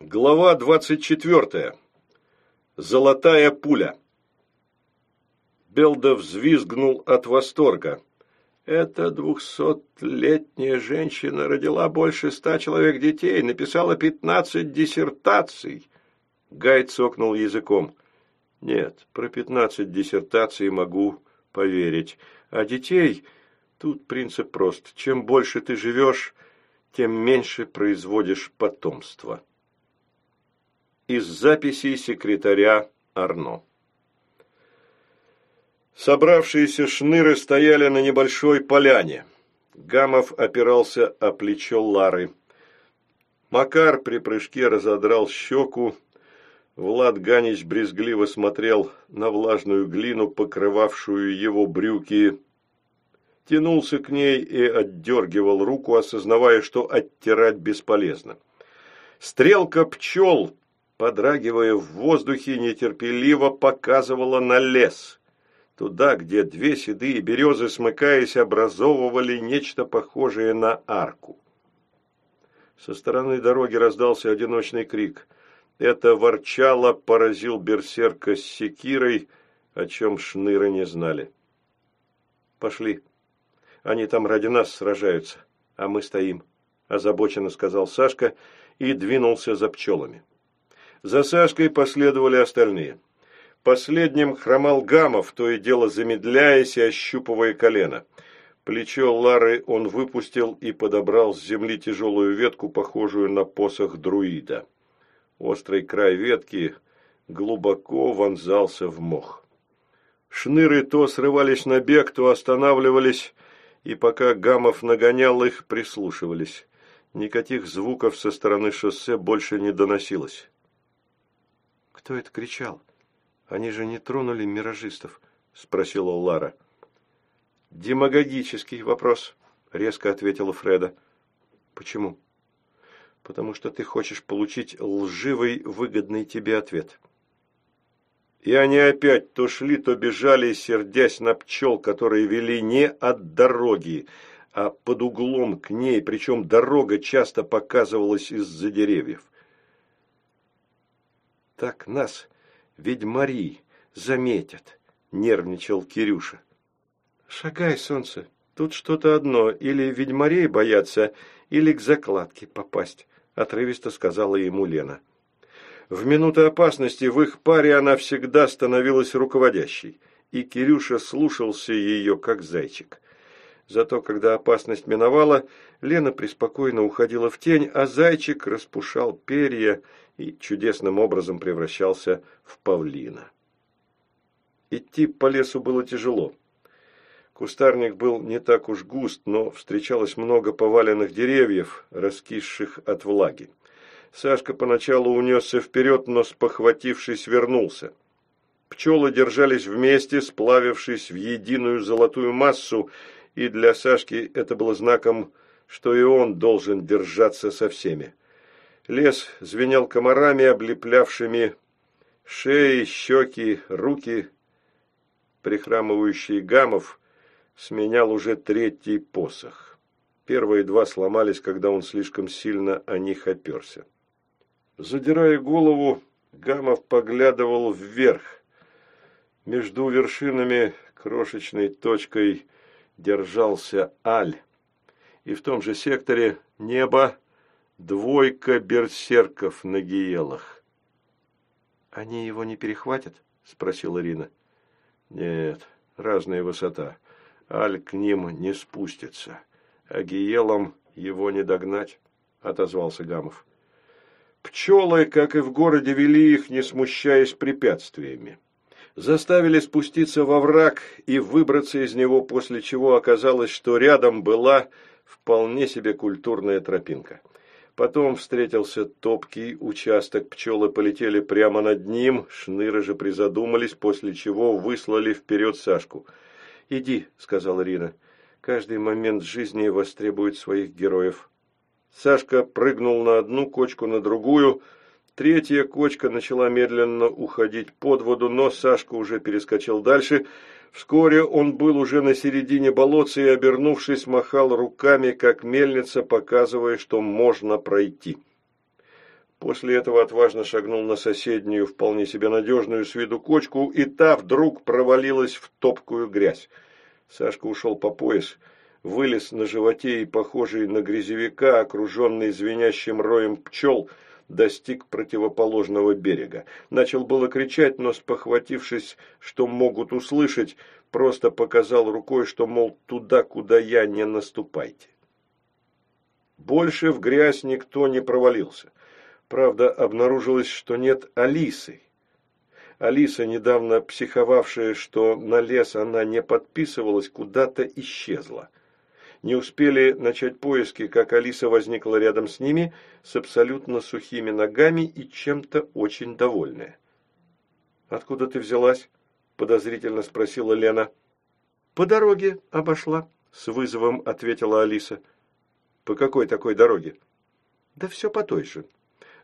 Глава двадцать четвертая. Золотая пуля. Белда взвизгнул от восторга. Эта двухсотлетняя женщина родила больше ста человек детей, написала пятнадцать диссертаций. Гай цокнул языком. Нет, про пятнадцать диссертаций могу поверить. А детей... Тут принцип прост. Чем больше ты живешь, тем меньше производишь потомства. Из записей секретаря Арно. Собравшиеся шныры стояли на небольшой поляне. Гамов опирался о плечо Лары. Макар при прыжке разодрал щеку. Влад Ганич брезгливо смотрел на влажную глину, покрывавшую его брюки. Тянулся к ней и отдергивал руку, осознавая, что оттирать бесполезно. Стрелка пчел, подрагивая в воздухе, нетерпеливо показывала на лес туда, где две седые березы, смыкаясь, образовывали нечто похожее на арку. Со стороны дороги раздался одиночный крик. Это ворчало поразил берсерка с секирой, о чем шныры не знали. «Пошли. Они там ради нас сражаются, а мы стоим», – озабоченно сказал Сашка и двинулся за пчелами. За Сашкой последовали остальные – Последним хромал Гамов, то и дело замедляясь и ощупывая колено. Плечо Лары он выпустил и подобрал с земли тяжелую ветку, похожую на посох друида. Острый край ветки глубоко вонзался в мох. Шныры то срывались на бег, то останавливались, и пока Гамов нагонял их, прислушивались. Никаких звуков со стороны шоссе больше не доносилось. «Кто это кричал?» Они же не тронули миражистов, спросила Лара. Демагогический вопрос, резко ответила Фреда. Почему? Потому что ты хочешь получить лживый, выгодный тебе ответ. И они опять то шли, то бежали, сердясь на пчел, которые вели не от дороги, а под углом к ней, причем дорога часто показывалась из-за деревьев. Так нас ведьмари заметят, нервничал Кирюша. Шагай, солнце, тут что-то одно, или ведьмарей бояться, или к закладке попасть, отрывисто сказала ему Лена. В минуты опасности в их паре она всегда становилась руководящей, и Кирюша слушался ее, как зайчик. Зато, когда опасность миновала, Лена преспокойно уходила в тень, а зайчик распушал перья и чудесным образом превращался в павлина. Идти по лесу было тяжело. Кустарник был не так уж густ, но встречалось много поваленных деревьев, раскисших от влаги. Сашка поначалу унесся вперед, но, спохватившись, вернулся. Пчелы держались вместе, сплавившись в единую золотую массу, и для Сашки это было знаком, что и он должен держаться со всеми. Лес звенел комарами, облеплявшими шеи, щеки, руки. Прихрамывающий Гамов сменял уже третий посох. Первые два сломались, когда он слишком сильно о них оперся. Задирая голову, Гамов поглядывал вверх. Между вершинами крошечной точкой держался Аль. И в том же секторе небо Двойка берсерков на гиелах. «Они его не перехватят?» – спросила Ирина. «Нет, разная высота. Аль к ним не спустится, а гиелам его не догнать», – отозвался Гамов. Пчелы, как и в городе, вели их, не смущаясь препятствиями. Заставили спуститься во враг и выбраться из него, после чего оказалось, что рядом была вполне себе культурная тропинка – Потом встретился топкий участок, пчелы полетели прямо над ним, шныры же призадумались, после чего выслали вперед Сашку. «Иди», — сказала Рина, — «каждый момент жизни востребует своих героев». Сашка прыгнул на одну кочку, на другую. Третья кочка начала медленно уходить под воду, но Сашка уже перескочил дальше — Вскоре он был уже на середине болотца и, обернувшись, махал руками, как мельница, показывая, что можно пройти. После этого отважно шагнул на соседнюю, вполне себе надежную с виду кочку, и та вдруг провалилась в топкую грязь. Сашка ушел по пояс, вылез на животе и, похожий на грязевика, окруженный звенящим роем пчел, достиг противоположного берега. Начал было кричать, но, спохватившись, что могут услышать, просто показал рукой, что, мол, туда, куда я, не наступайте. Больше в грязь никто не провалился. Правда, обнаружилось, что нет Алисы. Алиса, недавно психовавшая, что на лес она не подписывалась, куда-то исчезла. Не успели начать поиски, как Алиса возникла рядом с ними с абсолютно сухими ногами и чем-то очень довольная. «Откуда ты взялась?» – подозрительно спросила Лена. «По дороге обошла», – с вызовом ответила Алиса. «По какой такой дороге?» «Да все по той же.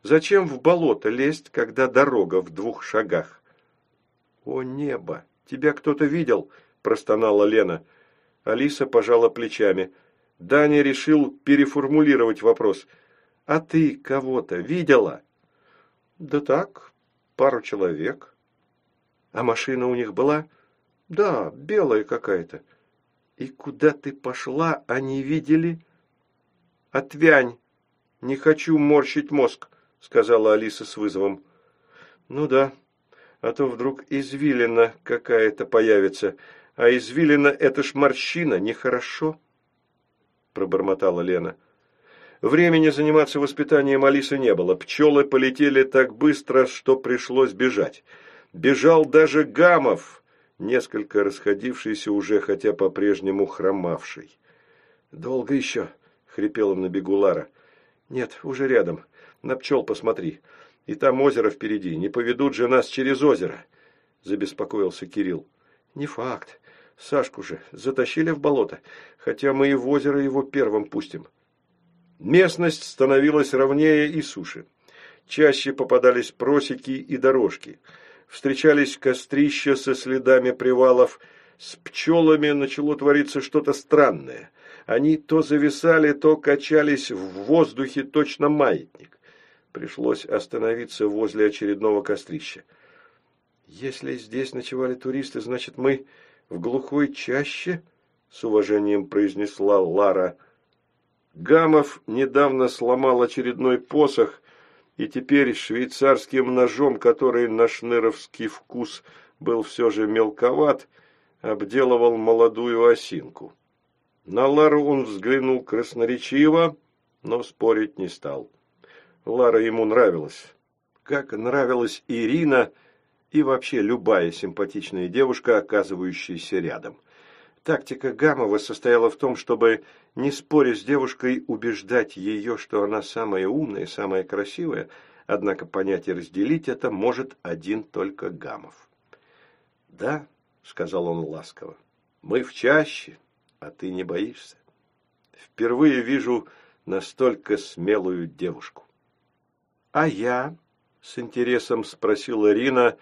Зачем в болото лезть, когда дорога в двух шагах? «О, небо! Тебя кто-то видел?» – простонала Лена. Алиса пожала плечами. Даня решил переформулировать вопрос. «А ты кого-то видела?» «Да так, пару человек». «А машина у них была?» «Да, белая какая-то». «И куда ты пошла, они видели?» «Отвянь! Не хочу морщить мозг сказала Алиса с вызовом. Ну да, а то вдруг извилина какая-то появится, а извилина – это ж морщина, нехорошо, пробормотала Лена. Времени заниматься воспитанием Алисы не было. Пчелы полетели так быстро, что пришлось бежать. Бежал даже Гамов, несколько расходившийся уже, хотя по-прежнему хромавший. «Долго еще?» — хрипела на бегу Лара. «Нет, уже рядом. На пчел посмотри. И там озеро впереди. Не поведут же нас через озеро. Забеспокоился Кирилл. Не факт. Сашку же затащили в болото, хотя мы и в озеро его первым пустим. Местность становилась ровнее и суше. Чаще попадались просеки и дорожки. Встречались кострища со следами привалов. С пчелами начало твориться что-то странное. Они то зависали, то качались в воздухе точно маятник пришлось остановиться возле очередного кострища. «Если здесь ночевали туристы, значит, мы в глухой чаще?» — с уважением произнесла Лара. Гамов недавно сломал очередной посох, и теперь швейцарским ножом, который на шныровский вкус был все же мелковат, обделывал молодую осинку. На Лару он взглянул красноречиво, но спорить не стал. Лара ему нравилась. Как нравилась Ирина и вообще любая симпатичная девушка, оказывающаяся рядом. Тактика Гамова состояла в том, чтобы, не споря с девушкой, убеждать ее, что она самая умная, самая красивая, однако понять и разделить это может один только Гамов. «Да», — сказал он ласково, — «мы в чаще, а ты не боишься. Впервые вижу настолько смелую девушку». «А я?» – с интересом спросила Рина,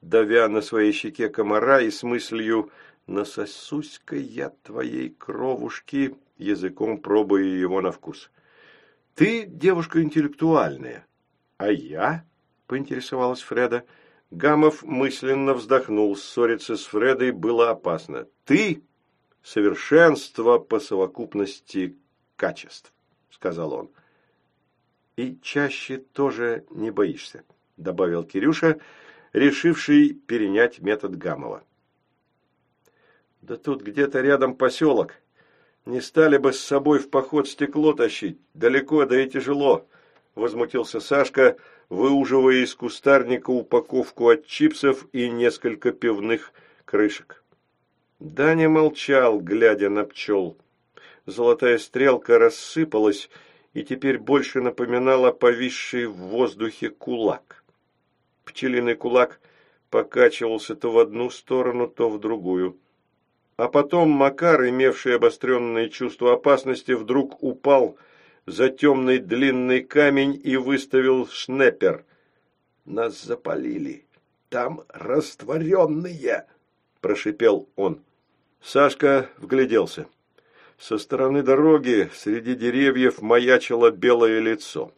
давя на своей щеке комара и с мыслью «насосусь-ка я твоей кровушки», языком пробуя его на вкус. «Ты девушка интеллектуальная». «А я?» – поинтересовалась Фреда. Гамов мысленно вздохнул. Ссориться с Фредой было опасно. «Ты – совершенство по совокупности качеств», – сказал он. И чаще тоже не боишься, добавил Кирюша, решивший перенять метод Гамова. Да тут где-то рядом поселок. Не стали бы с собой в поход стекло тащить. Далеко, да и тяжело. Возмутился Сашка, выуживая из кустарника упаковку от чипсов и несколько пивных крышек. Даня молчал, глядя на пчел. Золотая стрелка рассыпалась, и теперь больше напоминала повисший в воздухе кулак. Пчелиный кулак покачивался то в одну сторону, то в другую. А потом Макар, имевший обостренное чувство опасности, вдруг упал за темный длинный камень и выставил шнеппер. «Нас запалили. Там растворенные!» – прошипел он. Сашка вгляделся. Со стороны дороги среди деревьев маячило белое лицо.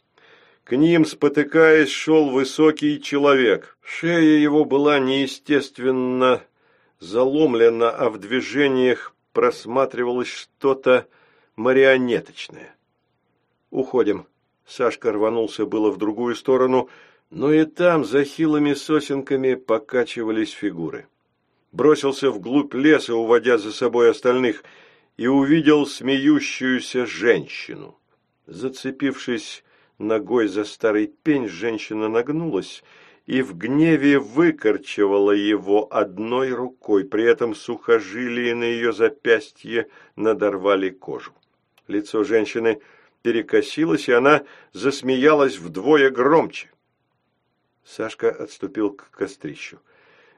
К ним, спотыкаясь, шел высокий человек. Шея его была неестественно заломлена, а в движениях просматривалось что-то марионеточное. «Уходим». Сашка рванулся было в другую сторону, но и там за хилыми сосенками покачивались фигуры. Бросился вглубь леса, уводя за собой остальных, и увидел смеющуюся женщину. Зацепившись ногой за старый пень, женщина нагнулась и в гневе выкорчевала его одной рукой, при этом сухожилия на ее запястье надорвали кожу. Лицо женщины перекосилось, и она засмеялась вдвое громче. Сашка отступил к кострищу.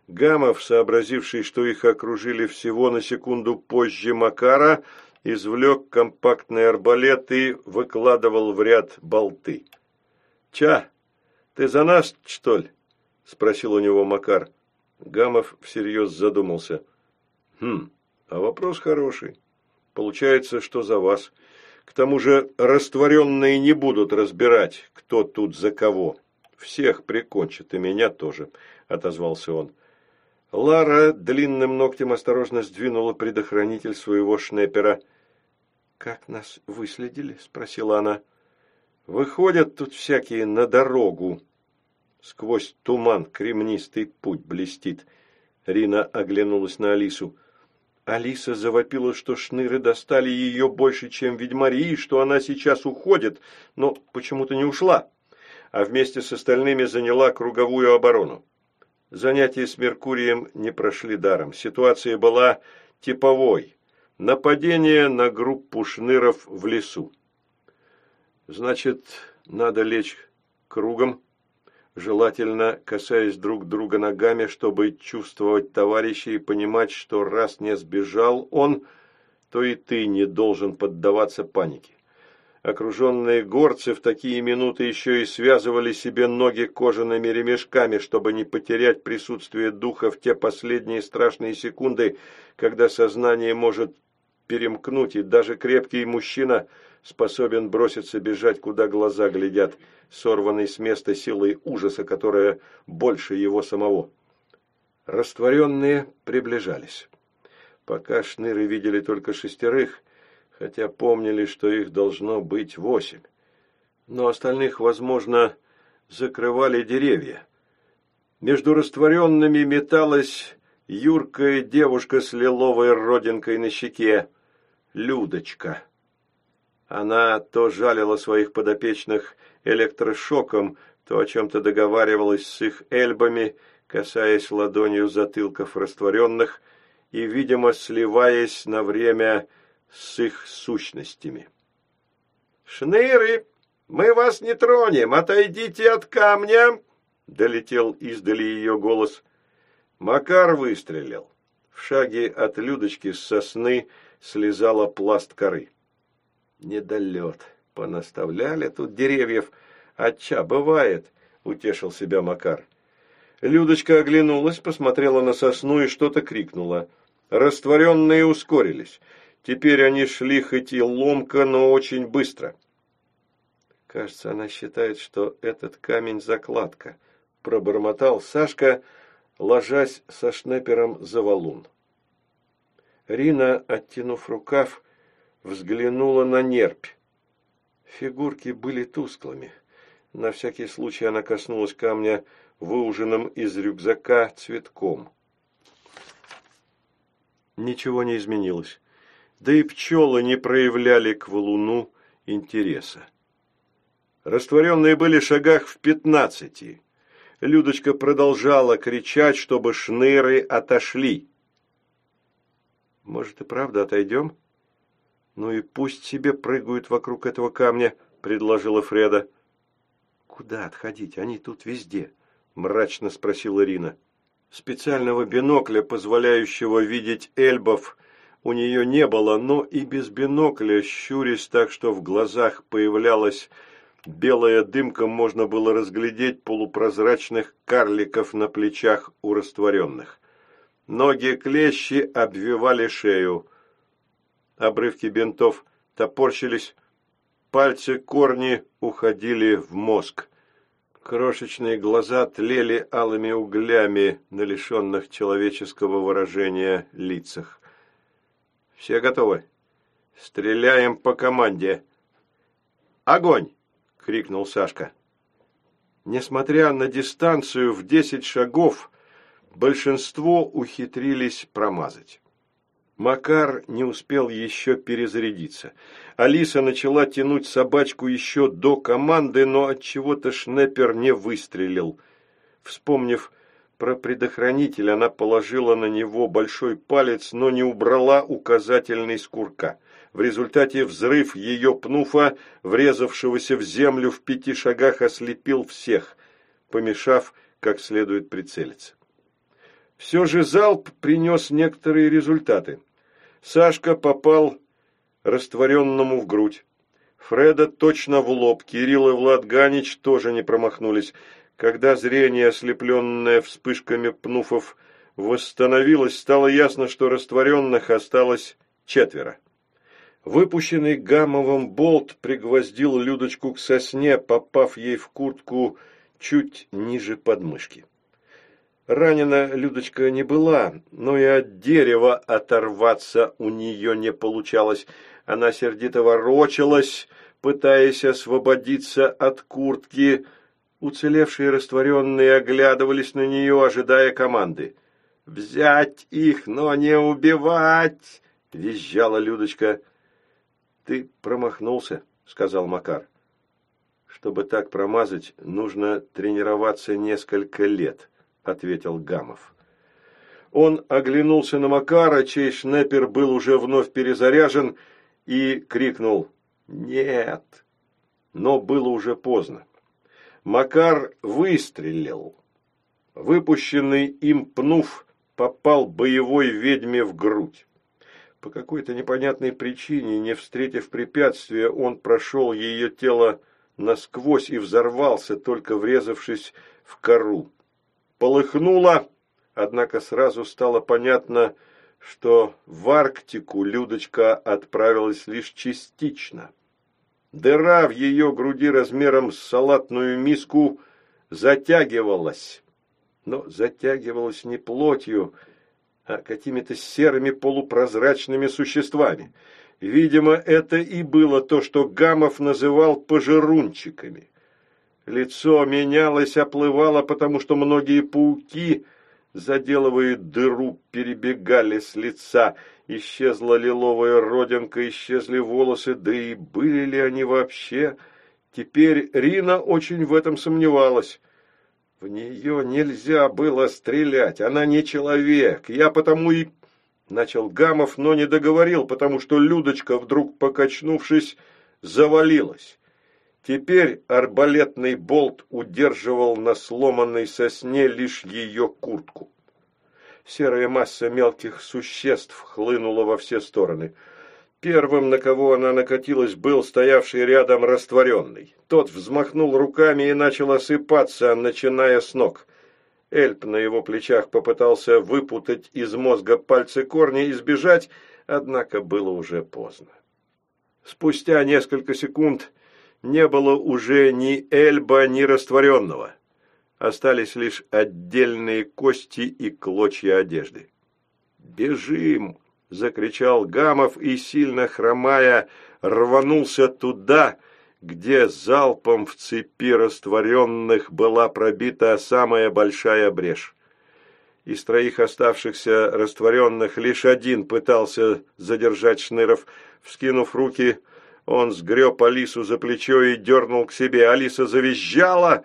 Гамов, сообразивший, что их окружили всего на секунду позже Макара, извлек компактный арбалет и выкладывал в ряд болты. «Ча, ты за нас, что ли?» – спросил у него Макар. Гамов всерьез задумался. «Хм, а вопрос хороший. Получается, что за вас. К тому же растворенные не будут разбирать, кто тут за кого. Всех прикончат, и меня тоже», – отозвался он. Лара длинным ногтем осторожно сдвинула предохранитель своего шнепера. «Как нас выследили?» – спросила она. «Выходят тут всякие на дорогу». Сквозь туман кремнистый путь блестит. Рина оглянулась на Алису. Алиса завопила, что шныры достали ее больше, чем ведьмари, и что она сейчас уходит, но почему-то не ушла, а вместе с остальными заняла круговую оборону. Занятия с Меркурием не прошли даром. Ситуация была типовой. Нападение на группу шныров в лесу. Значит, надо лечь кругом, желательно касаясь друг друга ногами, чтобы чувствовать товарища и понимать, что раз не сбежал он, то и ты не должен поддаваться панике. Окруженные горцы в такие минуты еще и связывали себе ноги кожаными ремешками, чтобы не потерять присутствие духа в те последние страшные секунды, когда сознание может перемкнуть, и даже крепкий мужчина способен броситься бежать, куда глаза глядят, сорванный с места силой ужаса, которая больше его самого. Растворенные приближались. Пока шныры видели только шестерых – хотя помнили, что их должно быть восемь. Но остальных, возможно, закрывали деревья. Между растворенными металась юркая девушка с лиловой родинкой на щеке, Людочка. Она то жалила своих подопечных электрошоком, то о чем-то договаривалась с их эльбами, касаясь ладонью затылков растворенных и, видимо, сливаясь на время с их сущностями. «Шныры, мы вас не тронем, отойдите от камня!» — долетел издали ее голос. Макар выстрелил. Шаге от Людочки с сосны слезала пласт коры. «Недолет. Понаставляли тут деревьев. Отча, бывает!» — утешил себя Макар. Людочка оглянулась, посмотрела на сосну и что-то крикнула. Растворенные ускорились. Теперь они шли хоть и ломко, но очень быстро. Кажется, она считает, что этот камень закладка, пробормотал Сашка, ложась со шнепером за валун. Рина, оттянув рукав, взглянула на нерпь. Фигурки были тусклыми. На всякий случай она коснулась камня, выуженным из рюкзака цветком. Ничего не изменилось да и пчелы не проявляли к валуну интереса. Растворенные были шагах в пятнадцати. Людочка продолжала кричать, чтобы шныры отошли. «Может, и правда отойдем?» «Ну и пусть себе прыгают вокруг этого камня», — предложила Фреда. «Куда отходить? Они тут везде», — мрачно спросила Ирина. Специального бинокля, позволяющего видеть эльбов, у нее не было, но и без бинокля, щурясь так, что в глазах появлялась белая дымка, можно было разглядеть полупрозрачных карликов на плечах у растворенных. Ноги клещи обвивали шею. Обрывки бинтов топорщились. пальцы корни уходили в мозг. Крошечные глаза тлели алыми углями на лишенных человеческого выражения лицах. «Все готовы? Стреляем по команде!» «Огонь!» — крикнул Сашка. Несмотря на дистанцию в десять шагов, большинство ухитрились промазать. Макар не успел еще перезарядиться. Алиса начала тянуть собачку еще до команды, но от чего то Шнеппер не выстрелил. Вспомнив про предохранитель, она положила на него большой палец, но не убрала указательный с курка. В результате взрыв ее пнуфа, врезавшегося в землю в пяти шагах, ослепил всех, помешав как следует прицелиться. Все же залп принес некоторые результаты. Сашка попал растворенному в грудь. Фреда точно в лоб, Кирилл и Влад Ганич тоже не промахнулись. Когда зрение, ослепленное вспышками пнуфов, восстановилось, стало ясно, что растворенных осталось четверо. Выпущенный гаммовым болт пригвоздил Людочку к сосне, попав ей в куртку чуть ниже подмышки. Ранена Людочка не была, но и от дерева оторваться у нее не получалось. Она сердито ворочалась, пытаясь освободиться от куртки. Уцелевшие растворенные оглядывались на нее, ожидая команды. «Взять их, но не убивать!» — визжала Людочка. «Ты промахнулся», — сказал Макар. «Чтобы так промазать, нужно тренироваться несколько лет». – ответил Гамов. Он оглянулся на Макара, чей шнеппер был уже вновь перезаряжен, и крикнул «Нет!». Но было уже поздно. Макар выстрелил. Выпущенный им пнув попал боевой ведьме в грудь. По какой-то непонятной причине, не встретив препятствия, он прошел ее тело насквозь и взорвался, только врезавшись в кору полыхнуло, однако сразу стало понятно, что в Арктику Людочка отправилась лишь частично. Дыра в ее груди размером с салатную миску затягивалась, но затягивалась не плотью, а какими-то серыми полупрозрачными существами. Видимо, это и было то, что Гамов называл пожирунчиками. Лицо менялось, оплывало, потому что многие пауки, заделывая дыру, перебегали с лица. Исчезла лиловая родинка, исчезли волосы, да и были ли они вообще? Теперь Рина очень в этом сомневалась. В нее нельзя было стрелять, она не человек. Я потому и... Начал Гамов, но не договорил, потому что Людочка, вдруг покачнувшись, завалилась. Теперь арбалетный болт удерживал на сломанной сосне лишь ее куртку. Серая масса мелких существ хлынула во все стороны. Первым, на кого она накатилась, был стоявший рядом растворенный. Тот взмахнул руками и начал осыпаться, начиная с ног. Эльп на его плечах попытался выпутать из мозга пальцы корни и сбежать, однако было уже поздно. Спустя несколько секунд не было уже ни эльба, ни растворенного. Остались лишь отдельные кости и клочья одежды. «Бежим!» – закричал Гамов и, сильно хромая, рванулся туда, где залпом в цепи растворенных была пробита самая большая брешь. Из троих оставшихся растворенных лишь один пытался задержать Шныров, вскинув руки – он сгреб Алису за плечо и дернул к себе. Алиса завизжала.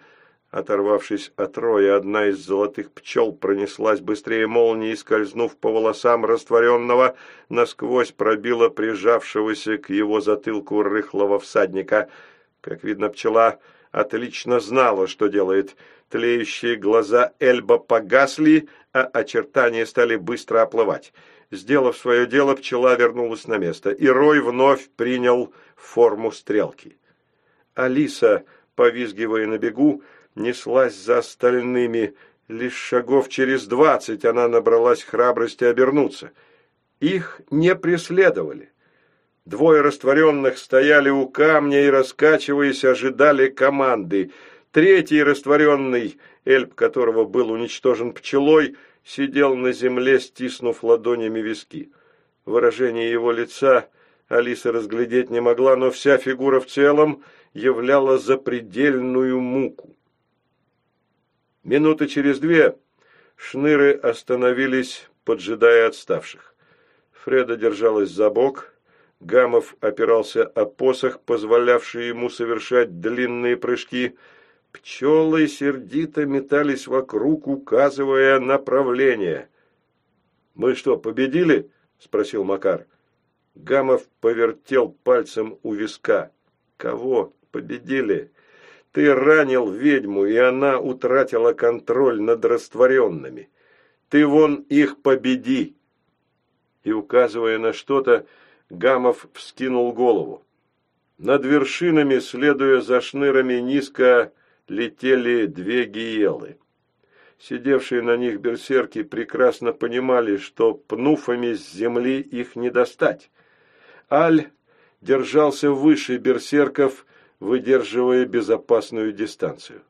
Оторвавшись от роя, одна из золотых пчел пронеслась быстрее молнии, скользнув по волосам растворенного, насквозь пробила прижавшегося к его затылку рыхлого всадника. Как видно, пчела отлично знала, что делает. Тлеющие глаза Эльба погасли, а очертания стали быстро оплывать. Сделав свое дело, пчела вернулась на место, и рой вновь принял форму стрелки. Алиса, повизгивая на бегу, неслась за остальными. Лишь шагов через двадцать она набралась храбрости обернуться. Их не преследовали. Двое растворенных стояли у камня и, раскачиваясь, ожидали команды. Третий растворенный, эльп которого был уничтожен пчелой, сидел на земле, стиснув ладонями виски. Выражение его лица Алиса разглядеть не могла, но вся фигура в целом являла запредельную муку. Минуты через две шныры остановились, поджидая отставших. Фреда держалась за бок, Гамов опирался о посох, позволявший ему совершать длинные прыжки. Пчелы сердито метались вокруг, указывая направление. «Мы что, победили?» – спросил Макар. Гамов повертел пальцем у виска. «Кого победили?» Ты ранил ведьму, и она утратила контроль над растворенными. Ты вон их победи!» И, указывая на что-то, Гамов вскинул голову. Над вершинами, следуя за шнырами, низко летели две гиелы. Сидевшие на них берсерки прекрасно понимали, что пнуфами с земли их не достать. Аль держался выше берсерков, выдерживая безопасную дистанцию.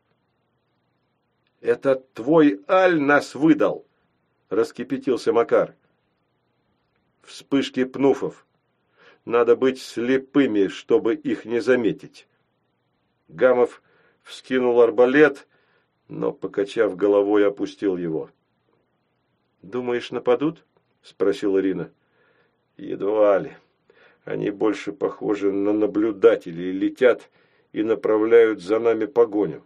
«Это твой Аль нас выдал!» – раскипятился Макар. Вспышки пнуфов. Надо быть слепыми, чтобы их не заметить. Гамов вскинул арбалет, но, покачав головой, опустил его. «Думаешь, нападут?» – спросила Ирина. «Едва ли. Они больше похожи на наблюдателей, летят и направляют за нами погоню».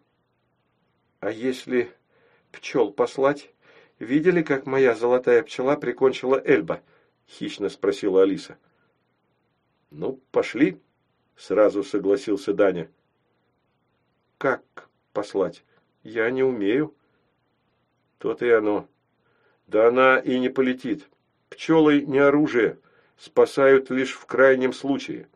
«А если пчел послать? Видели, как моя золотая пчела прикончила Эльба?» – хищно спросила Алиса. «Ну, пошли», – сразу согласился Даня. «Как послать? Я не умею». То-то и оно. Да она и не полетит. Пчелы не оружие, спасают лишь в крайнем случае.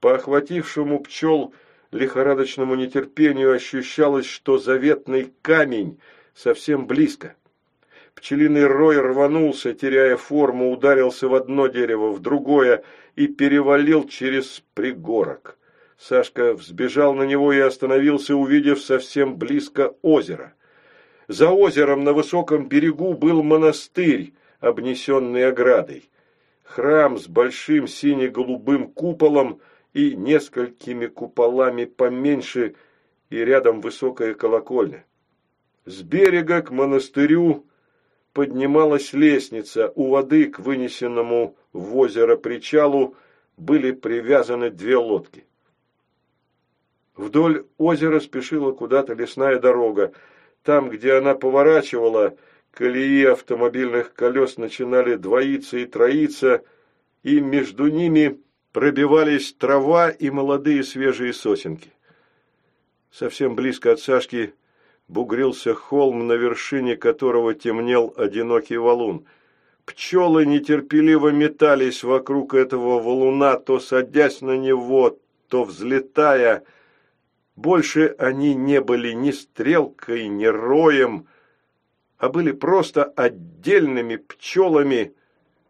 По охватившему пчел лихорадочному нетерпению ощущалось, что заветный камень совсем близко. Пчелиный рой рванулся, теряя форму, ударился в одно дерево, в другое и перевалил через пригорок. Сашка взбежал на него и остановился, увидев совсем близко озеро. За озером на высоком берегу был монастырь, обнесенный оградой. Храм с большим сине-голубым куполом и несколькими куполами поменьше, и рядом высокая колокольня. С берега к монастырю поднималась лестница, у воды к вынесенному в озеро причалу были привязаны две лодки. Вдоль озера спешила куда-то лесная дорога. Там, где она поворачивала, колеи автомобильных колес начинали двоиться и троиться, и между ними пробивались трава и молодые свежие сосенки. Совсем близко от Сашки бугрился холм, на вершине которого темнел одинокий валун. Пчелы нетерпеливо метались вокруг этого валуна, то садясь на него, то взлетая. Больше они не были ни стрелкой, ни роем, а были просто отдельными пчелами,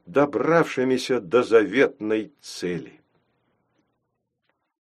добравшимися до заветной цели.